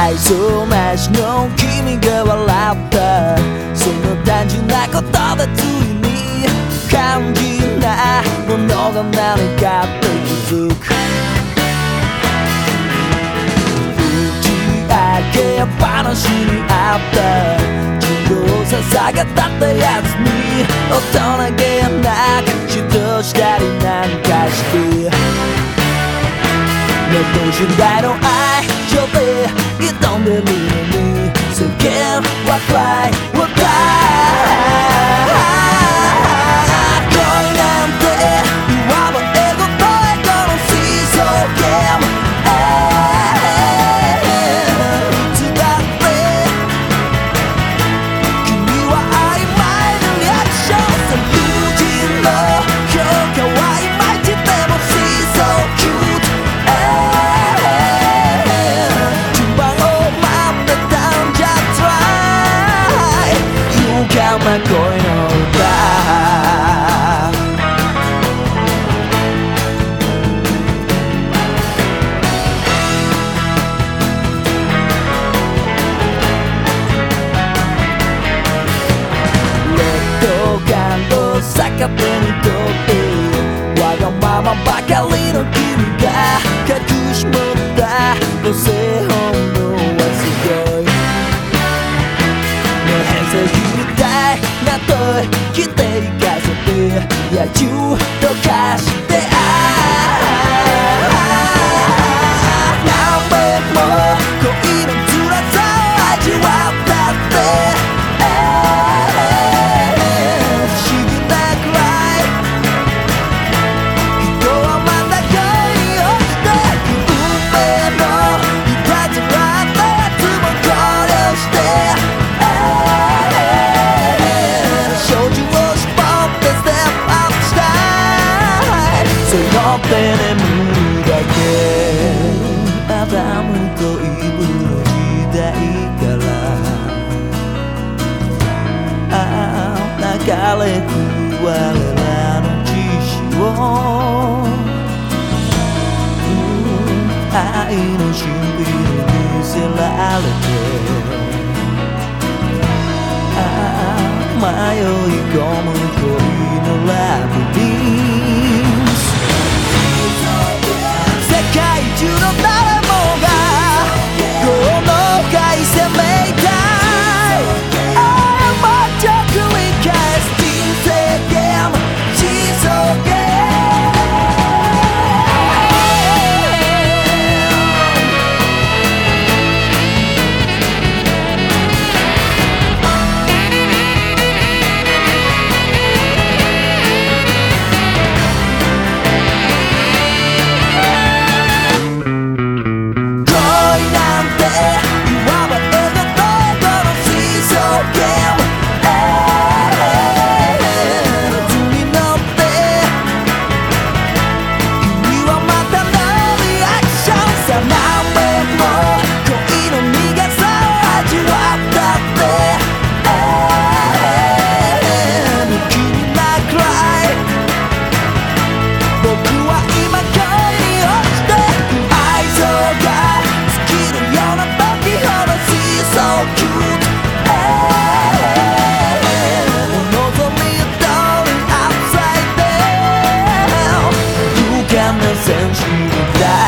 愛想なしの君が笑った。その単純な言葉ついに肝心なものが何かって気づく。打ち明け話にあった。自動さ捧げたったやつに大人げなく嫉妬したりなんかして。ネット時代の愛ままばかりの君が隠し持った個性本能はすごい。ねえみたいな問い聞いて。いかせて野球とかして。流れ来る我らの知識をうん愛の神秘に見せられてああ迷い込む grande.